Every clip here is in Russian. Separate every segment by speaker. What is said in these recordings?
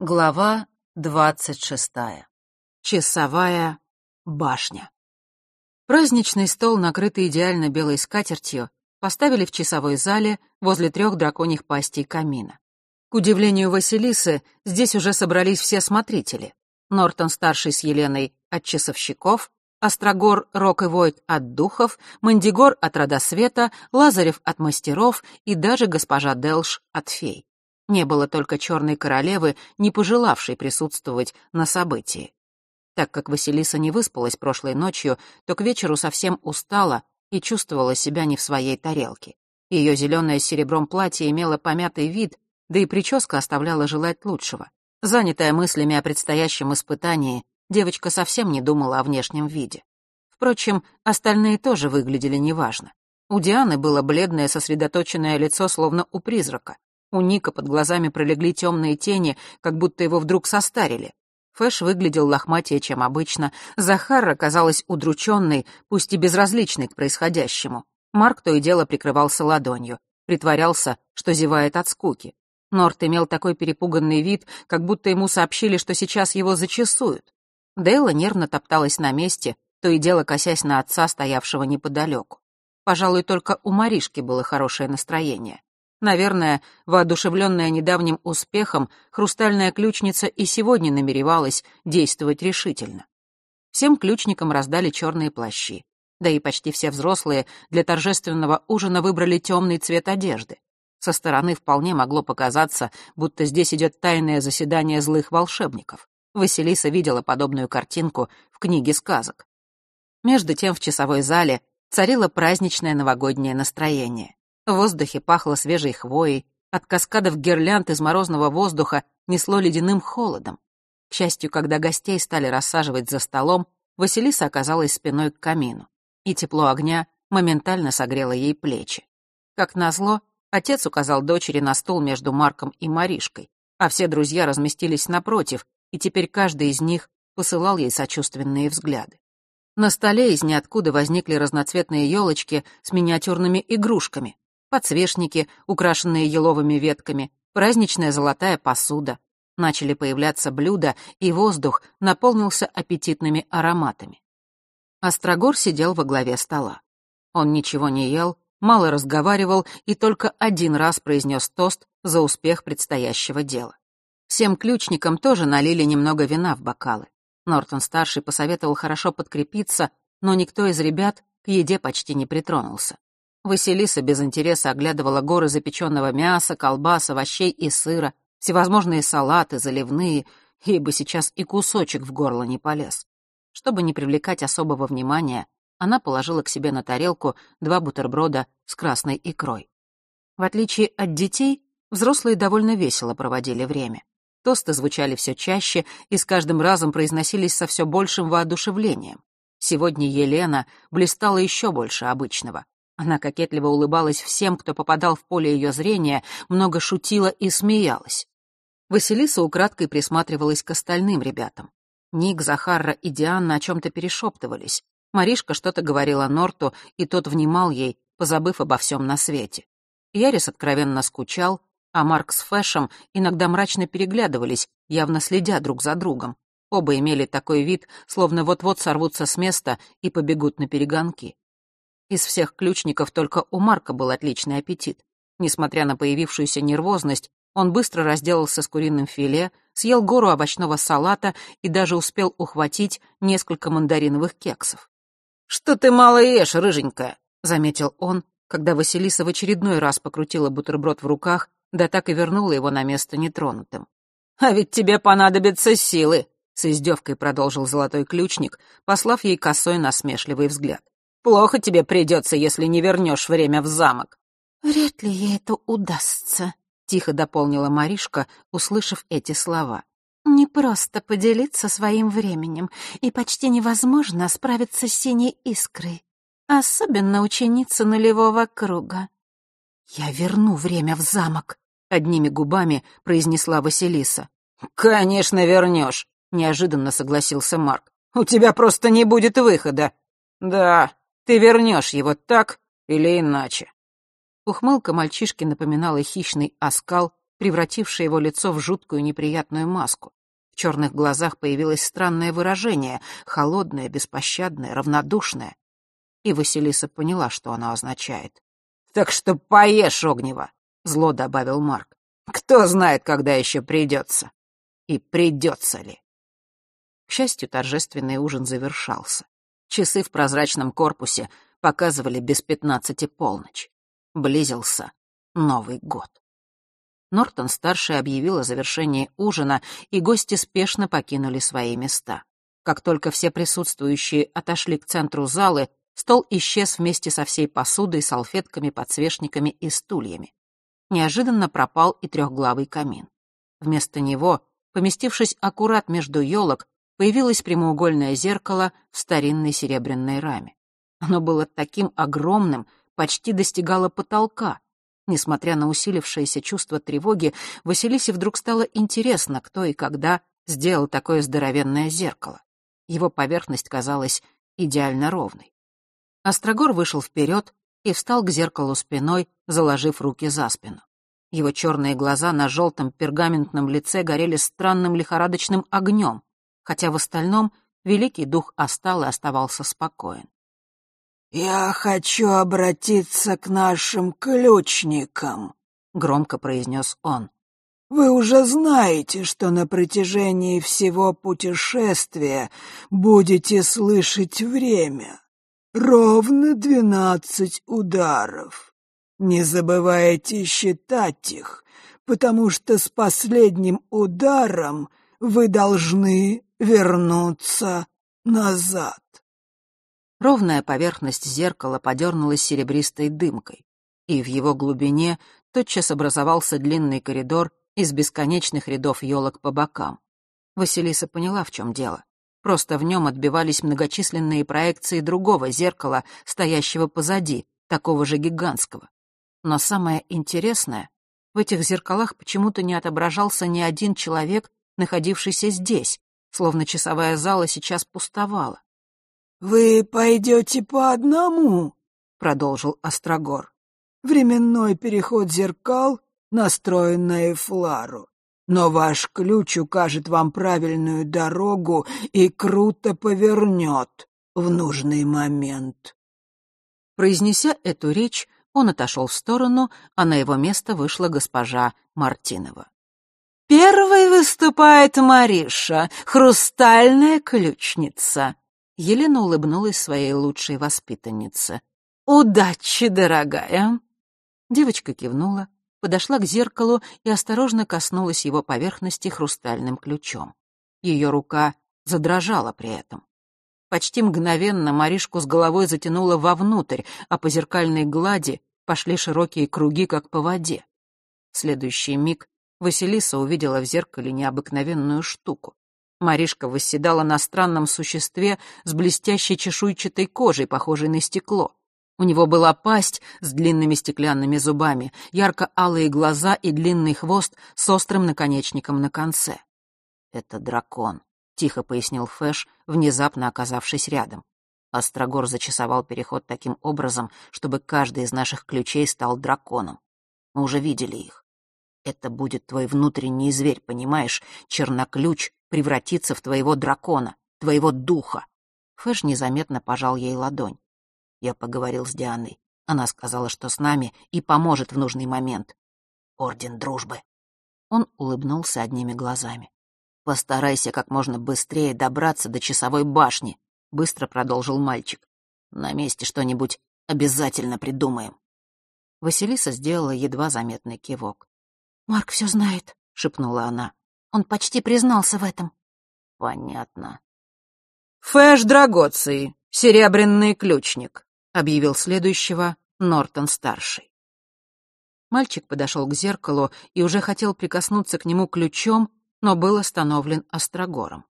Speaker 1: Глава двадцать шестая. Часовая башня. Праздничный стол, накрытый идеально белой скатертью, поставили в часовой зале возле трех драконьих пастей камина. К удивлению Василисы, здесь уже собрались все смотрители. Нортон-старший с Еленой от часовщиков, Острогор, Рок и Войт от духов, Мандигор от Родосвета, Лазарев от мастеров и даже госпожа Делш от фей. Не было только черной королевы, не пожелавшей присутствовать на событии. Так как Василиса не выспалась прошлой ночью, то к вечеру совсем устала и чувствовала себя не в своей тарелке. Ее зеленое с серебром платье имело помятый вид, да и прическа оставляла желать лучшего. Занятая мыслями о предстоящем испытании, девочка совсем не думала о внешнем виде. Впрочем, остальные тоже выглядели неважно. У Дианы было бледное сосредоточенное лицо, словно у призрака. У Ника под глазами пролегли темные тени, как будто его вдруг состарили. Фэш выглядел лохматее, чем обычно. Захара казалась удрученной, пусть и безразличной к происходящему. Марк то и дело прикрывался ладонью. Притворялся, что зевает от скуки. Норт имел такой перепуганный вид, как будто ему сообщили, что сейчас его зачесуют. Дейла нервно топталась на месте, то и дело косясь на отца, стоявшего неподалеку. Пожалуй, только у Маришки было хорошее настроение. Наверное, воодушевленная недавним успехом, хрустальная ключница и сегодня намеревалась действовать решительно. Всем ключникам раздали черные плащи. Да и почти все взрослые для торжественного ужина выбрали темный цвет одежды. Со стороны вполне могло показаться, будто здесь идет тайное заседание злых волшебников. Василиса видела подобную картинку в книге сказок. Между тем в часовой зале царило праздничное новогоднее настроение. В воздухе пахло свежей хвоей, от каскадов гирлянд из морозного воздуха несло ледяным холодом. К счастью, когда гостей стали рассаживать за столом, Василиса оказалась спиной к камину, и тепло огня моментально согрело ей плечи. Как назло, отец указал дочери на стул между Марком и Маришкой, а все друзья разместились напротив, и теперь каждый из них посылал ей сочувственные взгляды. На столе из ниоткуда возникли разноцветные елочки с миниатюрными игрушками, подсвечники, украшенные еловыми ветками, праздничная золотая посуда. Начали появляться блюда, и воздух наполнился аппетитными ароматами. Острогор сидел во главе стола. Он ничего не ел, мало разговаривал и только один раз произнес тост за успех предстоящего дела. Всем ключникам тоже налили немного вина в бокалы. Нортон-старший посоветовал хорошо подкрепиться, но никто из ребят к еде почти не притронулся. Василиса без интереса оглядывала горы запеченного мяса, колбас, овощей и сыра, всевозможные салаты, заливные, ей бы сейчас и кусочек в горло не полез. Чтобы не привлекать особого внимания, она положила к себе на тарелку два бутерброда с красной икрой. В отличие от детей, взрослые довольно весело проводили время. Тосты звучали все чаще и с каждым разом произносились со все большим воодушевлением. Сегодня Елена блистала еще больше обычного. Она кокетливо улыбалась всем, кто попадал в поле ее зрения, много шутила и смеялась. Василиса украдкой присматривалась к остальным ребятам. Ник, Захарра и Диана о чем-то перешептывались. Маришка что-то говорила Норту, и тот внимал ей, позабыв обо всем на свете. Ярис откровенно скучал, а Марк с Фэшем иногда мрачно переглядывались, явно следя друг за другом. Оба имели такой вид, словно вот-вот сорвутся с места и побегут на перегонки. Из всех ключников только у Марка был отличный аппетит. Несмотря на появившуюся нервозность, он быстро разделался с куриным филе, съел гору овощного салата и даже успел ухватить несколько мандариновых кексов. «Что ты мало ешь, рыженькая?» — заметил он, когда Василиса в очередной раз покрутила бутерброд в руках, да так и вернула его на место нетронутым. «А ведь тебе понадобятся силы», — с издевкой продолжил золотой ключник, послав ей косой насмешливый взгляд. Плохо тебе придется, если не вернешь время в замок».
Speaker 2: «Вряд ли ей это удастся», — тихо дополнила Маришка, услышав эти слова. «Не просто поделиться своим временем, и почти невозможно справиться с синей искрой, особенно ученица нулевого круга».
Speaker 1: «Я верну время в замок», — одними губами произнесла Василиса.
Speaker 3: «Конечно вернешь», — неожиданно согласился Марк. «У тебя просто не будет выхода». «Да, ты вернешь его так или иначе.
Speaker 1: Ухмылка мальчишки напоминала хищный оскал, превратившее его лицо в жуткую неприятную маску. В черных глазах появилось странное выражение, холодное, беспощадное, равнодушное. И Василиса поняла, что оно означает. «Так что поешь, Огнева!» — зло добавил Марк. «Кто знает, когда еще придется? И придется ли?» К счастью, торжественный ужин завершался. Часы в прозрачном корпусе показывали без пятнадцати полночь. Близился Новый год. Нортон-старший объявил о завершении ужина, и гости спешно покинули свои места. Как только все присутствующие отошли к центру залы, стол исчез вместе со всей посудой, салфетками, подсвечниками и стульями. Неожиданно пропал и трехглавый камин. Вместо него, поместившись аккурат между елок, появилось прямоугольное зеркало в старинной серебряной раме. Оно было таким огромным, почти достигало потолка. Несмотря на усилившееся чувство тревоги, Василисе вдруг стало интересно, кто и когда сделал такое здоровенное зеркало. Его поверхность казалась идеально ровной. Острогор вышел вперед и встал к зеркалу спиной, заложив руки за спину. Его черные глаза на желтом пергаментном лице горели странным лихорадочным огнем, хотя в остальном великий дух остал и оставался спокоен.
Speaker 4: «Я хочу обратиться к нашим ключникам», — громко произнес он. «Вы уже знаете, что на протяжении всего путешествия будете слышать время. Ровно двенадцать ударов. Не забывайте считать их, потому что с последним ударом вы должны вернуться назад.
Speaker 1: Ровная поверхность зеркала подернулась серебристой дымкой, и в его глубине тотчас образовался длинный коридор из бесконечных рядов елок по бокам. Василиса поняла, в чем дело. Просто в нем отбивались многочисленные проекции другого зеркала, стоящего позади, такого же гигантского. Но самое интересное, в этих зеркалах почему-то не отображался ни один человек, находившийся здесь, словно часовая зала сейчас пустовала.
Speaker 4: «Вы пойдете по одному», — продолжил Острогор. «Временной переход зеркал настроен на Эфлару, но ваш ключ укажет вам правильную дорогу и круто повернет в нужный момент».
Speaker 1: Произнеся эту речь, он отошел в сторону, а на его место вышла госпожа Мартинова. «Первой выступает Мариша, хрустальная ключница», Елена улыбнулась своей лучшей воспитаннице. «Удачи, дорогая!» Девочка кивнула, подошла к зеркалу и осторожно коснулась его поверхности хрустальным ключом. Ее рука задрожала при этом. Почти мгновенно Маришку с головой затянуло вовнутрь, а по зеркальной глади пошли широкие круги, как по воде. В следующий миг Василиса увидела в зеркале необыкновенную штуку. Маришка восседала на странном существе с блестящей чешуйчатой кожей, похожей на стекло. У него была пасть с длинными стеклянными зубами, ярко-алые глаза и длинный хвост с острым наконечником на конце. «Это дракон», — тихо пояснил Фэш, внезапно оказавшись рядом. Острогор зачесовал переход таким образом, чтобы каждый из наших ключей стал драконом. Мы уже видели их. Это будет твой внутренний зверь, понимаешь? Черноключ превратится в твоего дракона, твоего духа. Фэш незаметно пожал ей ладонь. Я поговорил с Дианой. Она сказала, что с нами и поможет в нужный момент. Орден дружбы. Он улыбнулся одними глазами. «Постарайся как можно быстрее добраться до часовой башни», — быстро продолжил мальчик. «На месте что-нибудь обязательно придумаем». Василиса сделала едва заметный кивок.
Speaker 2: «Марк все знает», — шепнула она. Он почти признался в этом.
Speaker 1: Понятно. Фэш Драгоций, серебряный ключник, объявил следующего Нортон-старший. Мальчик подошел к зеркалу и уже хотел прикоснуться к нему ключом, но был остановлен Острогором.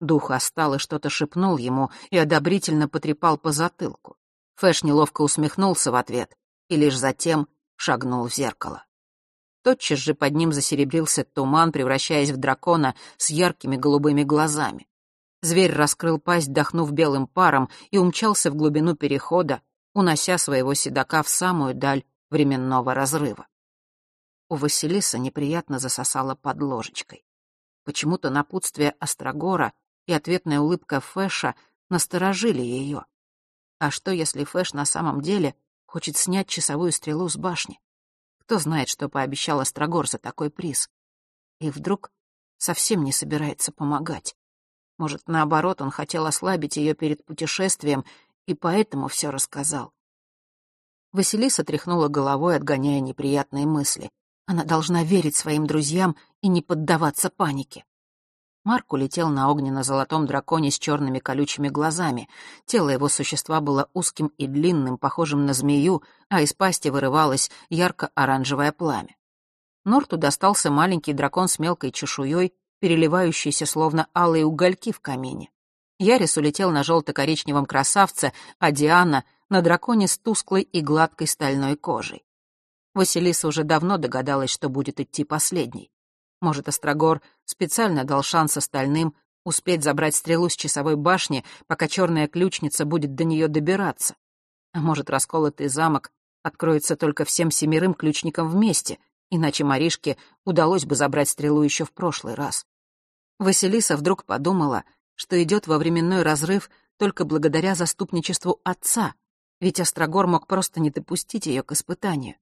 Speaker 1: Дух остал и что-то шепнул ему и одобрительно потрепал по затылку. Фэш неловко усмехнулся в ответ и лишь затем шагнул в зеркало. Тотчас же под ним засеребрился туман, превращаясь в дракона с яркими голубыми глазами. Зверь раскрыл пасть, дохнув белым паром, и умчался в глубину перехода, унося своего седока в самую даль временного разрыва. У Василиса неприятно засосала под ложечкой. Почему-то напутствие Острогора и ответная улыбка Фэша насторожили ее. А что, если Фэш на самом деле хочет снять часовую стрелу с башни? Кто знает, что пообещал Острогор за такой приз? И вдруг совсем не собирается помогать. Может, наоборот, он хотел ослабить ее перед путешествием и поэтому все рассказал. Василиса тряхнула головой, отгоняя неприятные мысли. Она должна верить своим друзьям и не поддаваться панике. Марк улетел на огненно-золотом драконе с черными колючими глазами. Тело его существа было узким и длинным, похожим на змею, а из пасти вырывалось ярко-оранжевое пламя. Норту достался маленький дракон с мелкой чешуей, переливающийся словно алые угольки в камине. Ярис улетел на желто-коричневом красавце, а Диана — на драконе с тусклой и гладкой стальной кожей. Василиса уже давно догадалась, что будет идти последней. Может, Острогор специально дал шанс остальным успеть забрать стрелу с часовой башни, пока черная ключница будет до нее добираться. А может, расколотый замок откроется только всем семерым ключникам вместе, иначе Маришке удалось бы забрать стрелу еще в прошлый раз. Василиса вдруг подумала, что идет во временной разрыв только благодаря заступничеству отца, ведь Острогор мог просто не допустить ее к испытанию.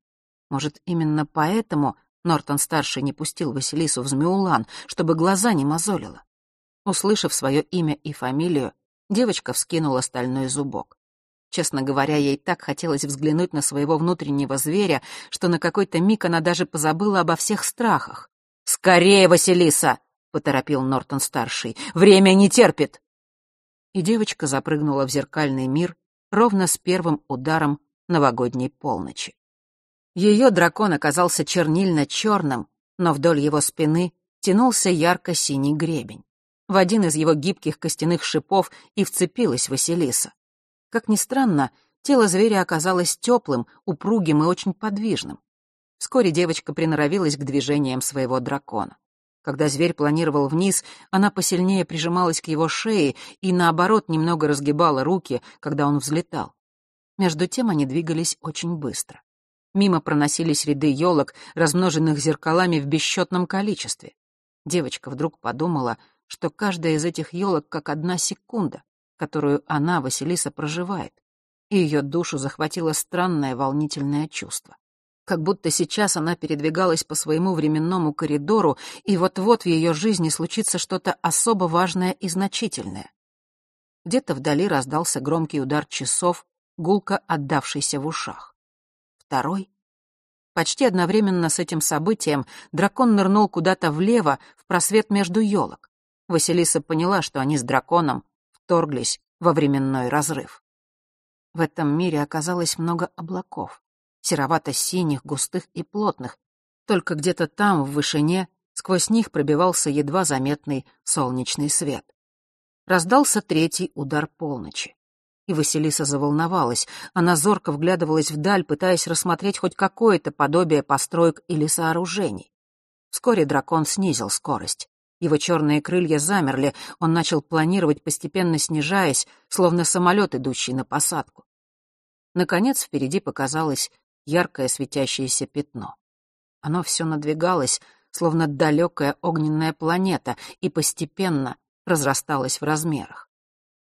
Speaker 1: Может, именно поэтому Нортон-старший не пустил Василису в Змеулан, чтобы глаза не мозолило. Услышав свое имя и фамилию, девочка вскинула стальной зубок. Честно говоря, ей так хотелось взглянуть на своего внутреннего зверя, что на какой-то миг она даже позабыла обо всех страхах. «Скорее, Василиса!» — поторопил Нортон-старший. «Время не терпит!» И девочка запрыгнула в зеркальный мир ровно с первым ударом новогодней полночи. Ее дракон оказался чернильно-черным, но вдоль его спины тянулся ярко-синий гребень. В один из его гибких костяных шипов и вцепилась Василиса. Как ни странно, тело зверя оказалось теплым, упругим и очень подвижным. Вскоре девочка приноровилась к движениям своего дракона. Когда зверь планировал вниз, она посильнее прижималась к его шее и, наоборот, немного разгибала руки, когда он взлетал. Между тем они двигались очень быстро. Мимо проносились ряды елок, размноженных зеркалами в бесчетном количестве. Девочка вдруг подумала, что каждая из этих елок как одна секунда, которую она, Василиса, проживает, и ее душу захватило странное волнительное чувство. Как будто сейчас она передвигалась по своему временному коридору, и вот-вот в ее жизни случится что-то особо важное и значительное. Где-то вдали раздался громкий удар часов, гулко отдавшийся в ушах второй. Почти одновременно с этим событием дракон нырнул куда-то влево, в просвет между елок. Василиса поняла, что они с драконом вторглись во временной разрыв. В этом мире оказалось много облаков, серовато-синих, густых и плотных. Только где-то там, в вышине, сквозь них пробивался едва заметный солнечный свет. Раздался третий удар полночи. И Василиса заволновалась. Она зорко вглядывалась вдаль, пытаясь рассмотреть хоть какое-то подобие построек или сооружений. Вскоре дракон снизил скорость. Его черные крылья замерли, он начал планировать, постепенно снижаясь, словно самолет, идущий на посадку. Наконец впереди показалось яркое светящееся пятно. Оно все надвигалось, словно далекая огненная планета, и постепенно разрасталось в размерах.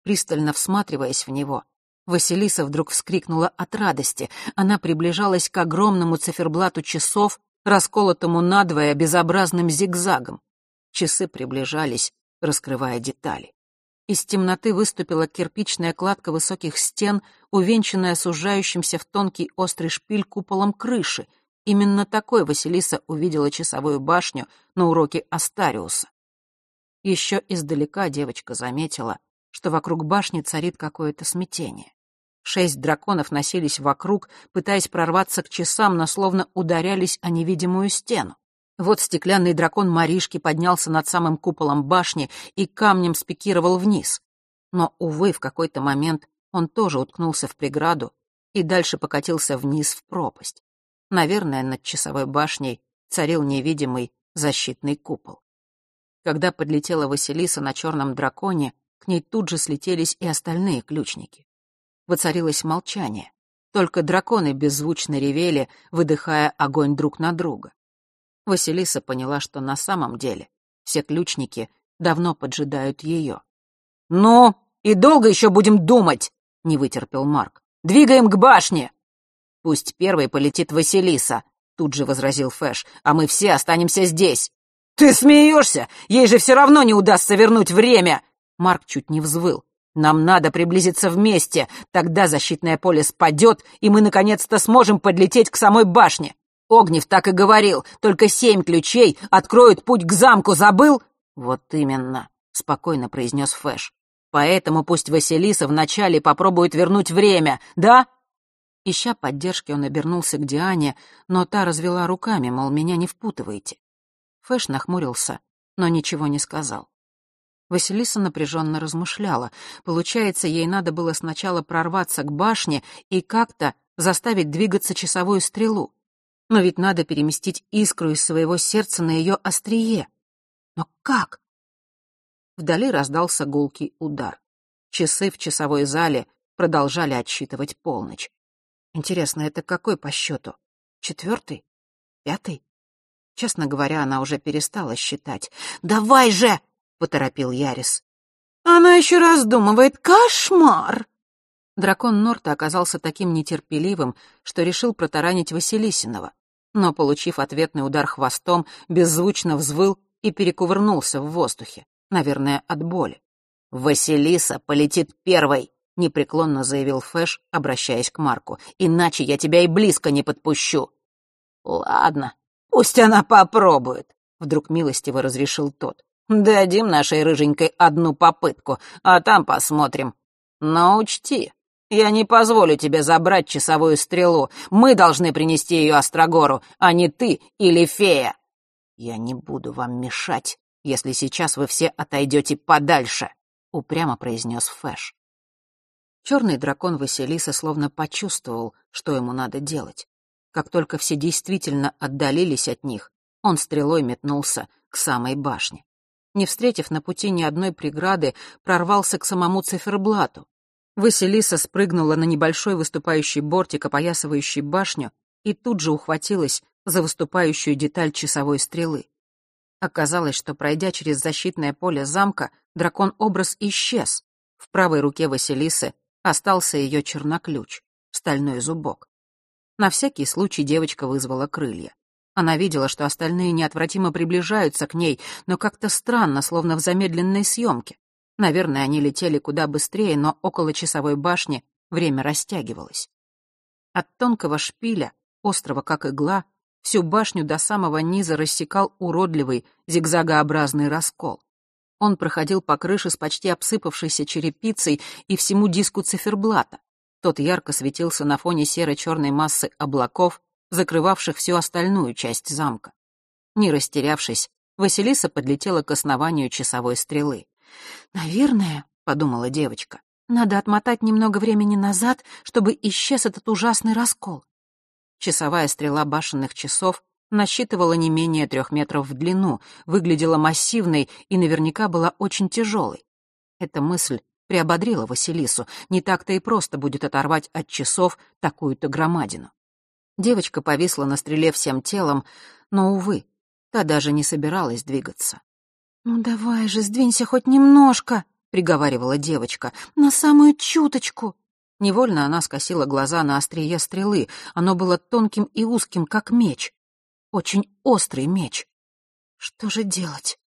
Speaker 1: Пристально всматриваясь в него, Василиса вдруг вскрикнула от радости. Она приближалась к огромному циферблату часов, расколотому надвое безобразным зигзагом. Часы приближались, раскрывая детали. Из темноты выступила кирпичная кладка высоких стен, увенчанная сужающимся в тонкий острый шпиль куполом крыши. Именно такой Василиса увидела часовую башню на уроке Астариуса. Еще издалека девочка заметила, что вокруг башни царит какое-то смятение. Шесть драконов носились вокруг, пытаясь прорваться к часам, но словно ударялись о невидимую стену. Вот стеклянный дракон Маришки поднялся над самым куполом башни и камнем спикировал вниз. Но, увы, в какой-то момент он тоже уткнулся в преграду и дальше покатился вниз в пропасть. Наверное, над часовой башней царил невидимый защитный купол. Когда подлетела Василиса на черном драконе, к ней тут же слетелись и остальные ключники. Воцарилось молчание. Только драконы беззвучно ревели, выдыхая огонь друг на друга. Василиса поняла, что на самом деле все ключники давно поджидают ее.
Speaker 3: «Ну, и долго еще будем думать?» — не вытерпел Марк. «Двигаем к башне!» «Пусть первой полетит Василиса», — тут же возразил Фэш, «а мы все останемся здесь». «Ты смеешься? Ей же все равно не удастся вернуть время!» Марк чуть не взвыл. «Нам надо приблизиться вместе, тогда защитное поле спадет, и мы наконец-то сможем подлететь к самой башне. Огнев так и говорил, только семь ключей откроют путь к замку, забыл?» «Вот именно», — спокойно произнес Фэш. «Поэтому пусть Василиса вначале попробует вернуть время, да?» Ища поддержки, он обернулся к Диане, но та развела руками, мол, меня не впутывайте. Фэш нахмурился, но ничего не сказал. Василиса напряженно размышляла. Получается, ей надо было сначала прорваться к башне и как-то заставить двигаться часовую стрелу. Но ведь надо переместить искру из своего сердца на ее острие. Но как? Вдали раздался гулкий удар. Часы в часовой зале продолжали отсчитывать полночь. Интересно, это какой по счету? Четвертый? Пятый? Честно говоря, она уже перестала считать. «Давай же!» — поторопил Ярис. «Она еще раздумывает. Кошмар!» Дракон Норта оказался таким нетерпеливым, что решил протаранить Василисинова но, получив ответный удар хвостом, беззвучно взвыл и перекувырнулся в воздухе, наверное, от боли. «Василиса полетит первой!» — непреклонно заявил Фэш, обращаясь к Марку. «Иначе я тебя и близко не подпущу!» «Ладно, пусть она попробует!» — вдруг милостиво разрешил тот. «Дадим нашей рыженькой одну попытку, а там посмотрим. Но учти, я не позволю тебе забрать часовую стрелу. Мы должны принести ее Острогору, а не ты или фея. Я не буду вам мешать, если сейчас вы все отойдете подальше, упрямо произнес Фэш. Черный дракон Василиса словно почувствовал, что ему надо делать. Как только все действительно отдалились от них, он стрелой метнулся к самой башне. Не встретив на пути ни одной преграды, прорвался к самому циферблату. Василиса спрыгнула на небольшой выступающий бортик, опоясывающий башню, и тут же ухватилась за выступающую деталь часовой стрелы. Оказалось, что, пройдя через защитное поле замка, дракон-образ исчез. В правой руке Василисы остался ее черноключ, стальной зубок. На всякий случай девочка вызвала крылья. Она видела, что остальные неотвратимо приближаются к ней, но как-то странно, словно в замедленной съемке. Наверное, они летели куда быстрее, но около часовой башни время растягивалось. От тонкого шпиля, острого как игла, всю башню до самого низа рассекал уродливый зигзагообразный раскол. Он проходил по крыше с почти обсыпавшейся черепицей и всему диску циферблата. Тот ярко светился на фоне серо-черной массы облаков, закрывавших всю остальную часть замка. Не растерявшись, Василиса подлетела к основанию часовой стрелы. «Наверное», — подумала девочка, — «надо отмотать немного времени назад, чтобы исчез этот ужасный раскол». Часовая стрела башенных часов насчитывала не менее трех метров в длину, выглядела массивной и наверняка была очень тяжелой. Эта мысль приободрила Василису. Не так-то и просто будет оторвать от часов такую-то громадину. Девочка повисла на стреле всем телом, но, увы, та даже не собиралась двигаться. «Ну давай же, сдвинься хоть немножко», — приговаривала девочка, — «на самую чуточку». Невольно она скосила глаза на острие стрелы. Оно было тонким и узким, как меч. Очень острый меч. Что же делать?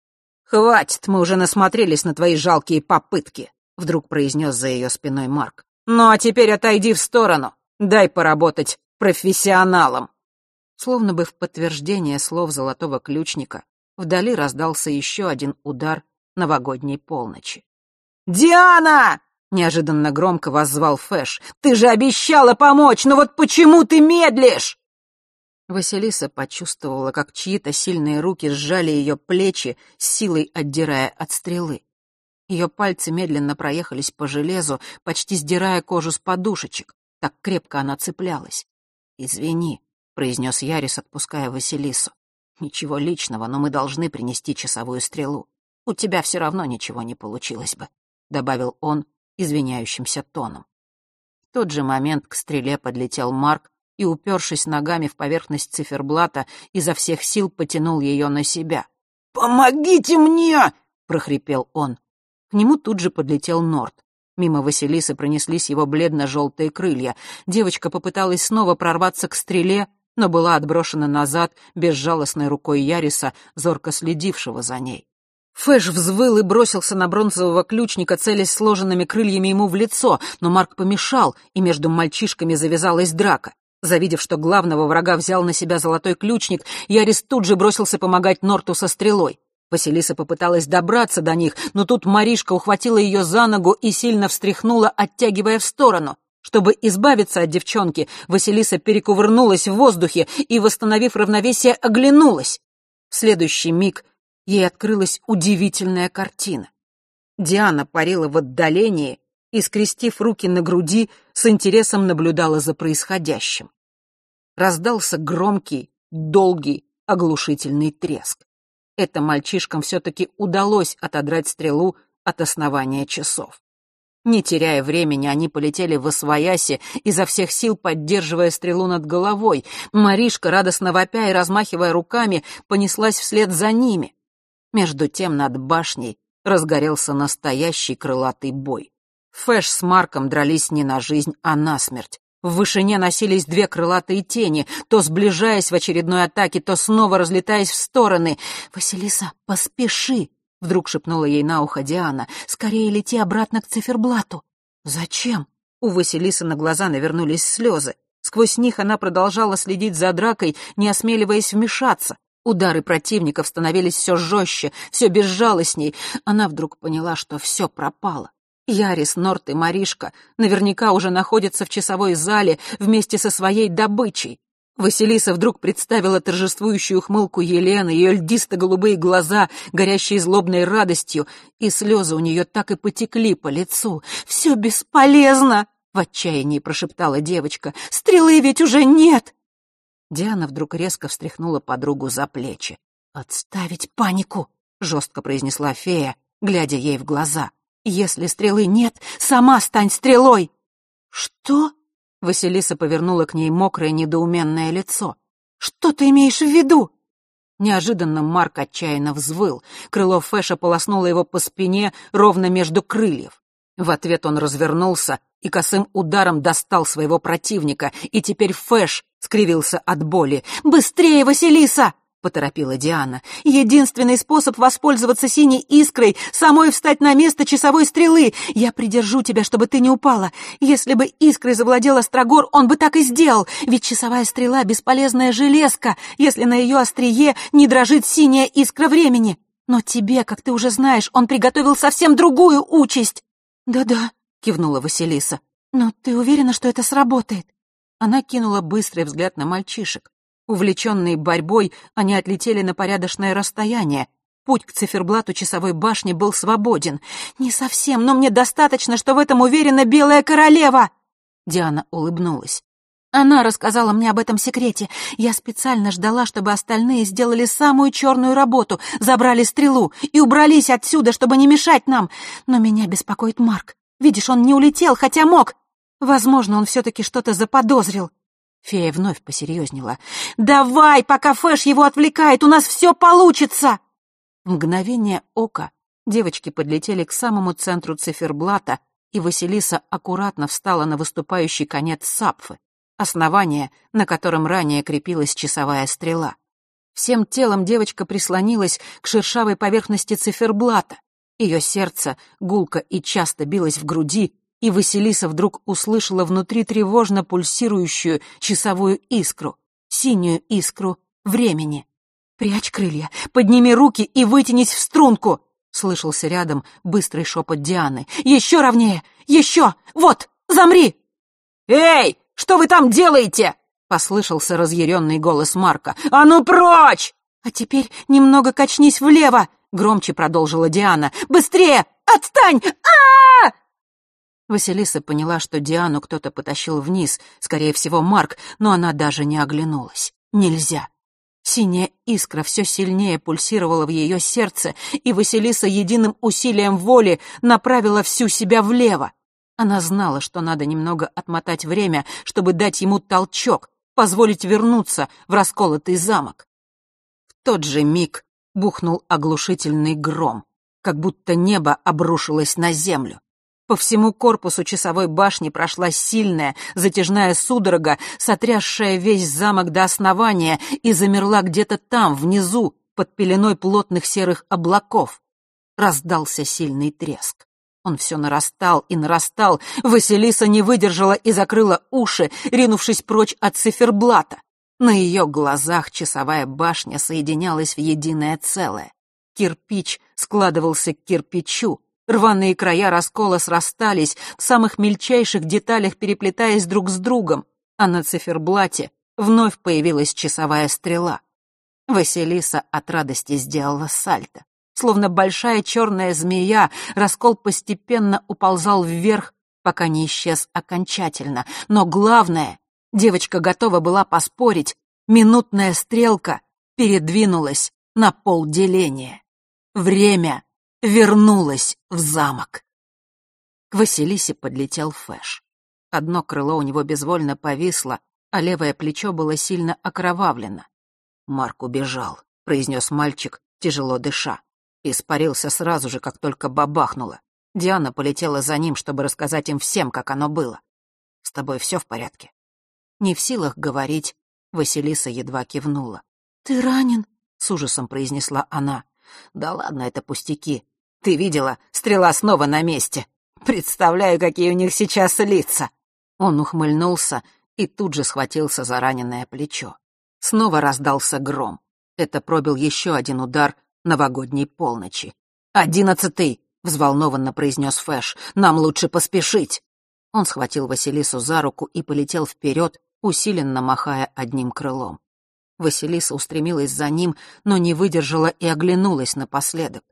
Speaker 3: «Хватит, мы уже насмотрелись на твои жалкие попытки», — вдруг произнес за ее спиной Марк. «Ну а теперь отойди в сторону. Дай поработать профессионалом». Словно бы в подтверждение слов золотого ключника, Вдали раздался еще один удар новогодней полночи. «Диана!» — неожиданно громко воззвал Фэш. «Ты же обещала помочь, но вот почему ты медлишь?» Василиса почувствовала, как чьи-то сильные руки сжали ее плечи, силой отдирая от стрелы. Ее пальцы медленно проехались по железу, почти сдирая кожу с подушечек. Так крепко она цеплялась. «Извини», — произнес Ярис, отпуская Василису. «Ничего личного, но мы должны принести часовую стрелу. У тебя все равно ничего не получилось бы», — добавил он извиняющимся тоном. В тот же момент к стреле подлетел Марк
Speaker 1: и, упершись ногами в поверхность циферблата, изо всех сил потянул ее на себя.
Speaker 4: «Помогите мне!» — прохрипел он.
Speaker 1: К нему тут же подлетел Норт. Мимо Василисы пронеслись его бледно-желтые крылья. Девочка попыталась снова прорваться к стреле, но была отброшена назад безжалостной рукой Яриса, зорко следившего за ней. Фэш взвыл и бросился на бронзового ключника, целясь сложенными крыльями ему в лицо, но Марк помешал, и между мальчишками завязалась драка. Завидев, что главного врага взял на себя золотой ключник, Ярис тут же бросился помогать Норту со стрелой. Василиса попыталась добраться до них, но тут Маришка ухватила ее за ногу и сильно встряхнула, оттягивая в сторону. Чтобы избавиться от девчонки, Василиса перекувырнулась в воздухе и, восстановив равновесие, оглянулась. В следующий миг ей открылась удивительная картина. Диана парила в отдалении и, скрестив руки на груди, с интересом наблюдала за происходящим. Раздался громкий, долгий, оглушительный треск это мальчишкам все-таки удалось отодрать стрелу от основания часов. Не теряя времени, они полетели в освояси, изо всех сил поддерживая стрелу над головой. Маришка, радостно вопя и размахивая руками, понеслась вслед за ними. Между тем над башней разгорелся настоящий крылатый бой. Фэш с Марком дрались не на жизнь, а на смерть. В вышине носились две крылатые тени, то сближаясь в очередной атаке, то снова разлетаясь в стороны. «Василиса, поспеши!» — вдруг шепнула ей на ухо Диана. «Скорее лети обратно к циферблату». «Зачем?» У Василисы на глаза навернулись слезы. Сквозь них она продолжала следить за дракой, не осмеливаясь вмешаться. Удары противников становились все жестче, все безжалостней. Она вдруг поняла, что все пропало. Ярис, Норт и Маришка наверняка уже находятся в часовой зале вместе со своей добычей. Василиса вдруг представила торжествующую ухмылку Елены, ее льдисто-голубые глаза, горящие злобной радостью, и слезы у нее так и потекли по лицу. «Все бесполезно!» — в отчаянии прошептала девочка. «Стрелы ведь уже нет!» Диана вдруг резко встряхнула подругу за плечи. «Отставить панику!» — жестко произнесла фея, глядя ей в глаза. Если стрелы нет, сама стань стрелой!» «Что?» — Василиса повернула к ней мокрое недоуменное лицо. «Что ты имеешь в виду?» Неожиданно Марк отчаянно взвыл. Крыло Фэша полоснуло его по спине ровно между крыльев. В ответ он развернулся и косым ударом достал своего противника, и теперь Фэш скривился от боли. «Быстрее, Василиса!» — поторопила Диана. «Единственный способ воспользоваться синей искрой — самой встать на место часовой стрелы. Я придержу тебя, чтобы ты не упала. Если бы искрой завладел Острогор, он бы так и сделал, ведь часовая стрела — бесполезная железка, если на ее острие не дрожит синяя искра времени. Но тебе, как ты уже знаешь, он приготовил совсем другую участь». «Да-да», — кивнула Василиса. «Но ты уверена, что это сработает?» Она кинула быстрый взгляд на мальчишек. Увлеченные борьбой, они отлетели на порядочное расстояние. Путь к циферблату часовой башни был свободен. «Не совсем, но мне достаточно, что в этом уверена Белая Королева!» Диана улыбнулась. Она рассказала мне об этом секрете. Я специально ждала, чтобы остальные сделали самую черную работу, забрали стрелу и убрались отсюда, чтобы не мешать нам. Но меня беспокоит Марк. Видишь, он не улетел, хотя мог. Возможно, он все-таки что-то заподозрил. Фея вновь посерьезнела. «Давай, пока Фэш его отвлекает, у нас все получится!» Мгновение ока девочки подлетели к самому центру циферблата, и Василиса аккуратно встала на выступающий конец сапфы, основание, на котором ранее крепилась часовая стрела. Всем телом девочка прислонилась к шершавой поверхности циферблата. Ее сердце гулко и часто билось в груди, и Василиса вдруг услышала внутри тревожно пульсирующую часовую искру, синюю искру времени. «Прячь крылья, подними руки и вытянись в струнку!» — слышался рядом быстрый шепот Дианы. «Еще ровнее! Еще! Вот! Замри!» «Эй, что вы там делаете?» — послышался разъяренный голос Марка. «А ну прочь!» «А теперь немного качнись влево!» — громче продолжила Диана. «Быстрее! Отстань! а, -а, -а Василиса поняла, что Диану кто-то потащил вниз, скорее всего, Марк, но она даже не оглянулась. Нельзя. Синяя искра все сильнее пульсировала в ее сердце, и Василиса единым усилием воли направила всю себя влево. Она знала, что надо немного отмотать время, чтобы дать ему толчок, позволить вернуться в расколотый замок. В тот же миг бухнул оглушительный гром, как будто небо обрушилось на землю. По всему корпусу часовой башни прошла сильная, затяжная судорога, сотрясшая весь замок до основания и замерла где-то там, внизу, под пеленой плотных серых облаков. Раздался сильный треск. Он все нарастал и нарастал. Василиса не выдержала и закрыла уши, ринувшись прочь от циферблата. На ее глазах часовая башня соединялась в единое целое. Кирпич складывался к кирпичу, Рваные края раскола срастались, в самых мельчайших деталях переплетаясь друг с другом, а на циферблате вновь появилась часовая стрела. Василиса от радости сделала сальто. Словно большая черная змея, раскол постепенно уползал вверх, пока не исчез окончательно. Но главное, девочка готова была поспорить, минутная стрелка передвинулась на полделения. Время вернулась в замок. К Василисе подлетел Фэш. Одно крыло у него безвольно повисло, а левое плечо было сильно окровавлено. «Марк убежал», — произнес мальчик, тяжело дыша. Испарился сразу же, как только бабахнуло. Диана полетела за ним, чтобы рассказать им всем, как оно было. «С тобой все в порядке?» Не в силах говорить, Василиса едва кивнула.
Speaker 2: «Ты ранен?»
Speaker 1: — с ужасом произнесла она. «Да ладно, это пустяки. Ты видела, стрела снова на месте. Представляю, какие у них сейчас лица». Он ухмыльнулся и тут же схватился за раненое плечо. Снова раздался гром. Это пробил еще один удар новогодней полночи. «Одиннадцатый!» — взволнованно произнес Фэш. «Нам лучше поспешить!» Он схватил Василису за руку и полетел вперед, усиленно махая одним крылом. Василиса устремилась за ним, но не выдержала и оглянулась напоследок.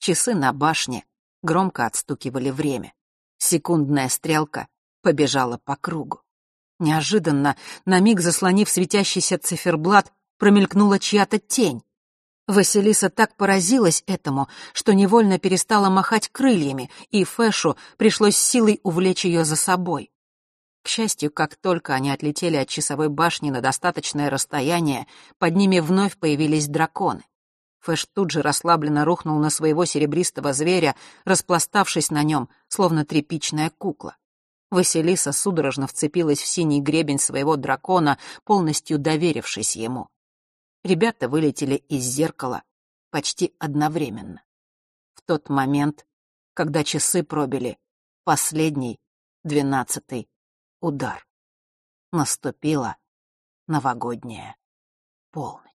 Speaker 1: Часы на башне громко отстукивали время. Секундная стрелка побежала по кругу. Неожиданно, на миг заслонив светящийся циферблат, промелькнула чья-то тень. Василиса так поразилась этому, что невольно перестала махать крыльями, и Фэшу пришлось силой увлечь ее за собой. К счастью, как только они отлетели от часовой башни на достаточное расстояние, под ними вновь появились драконы. Фэш тут же расслабленно рухнул на своего серебристого зверя, распластавшись на нем, словно тряпичная кукла. Василиса судорожно вцепилась в синий гребень своего дракона, полностью доверившись ему. Ребята вылетели из зеркала почти одновременно. В тот момент, когда часы пробили последний, двенадцатый удар. Наступила новогодняя полночь.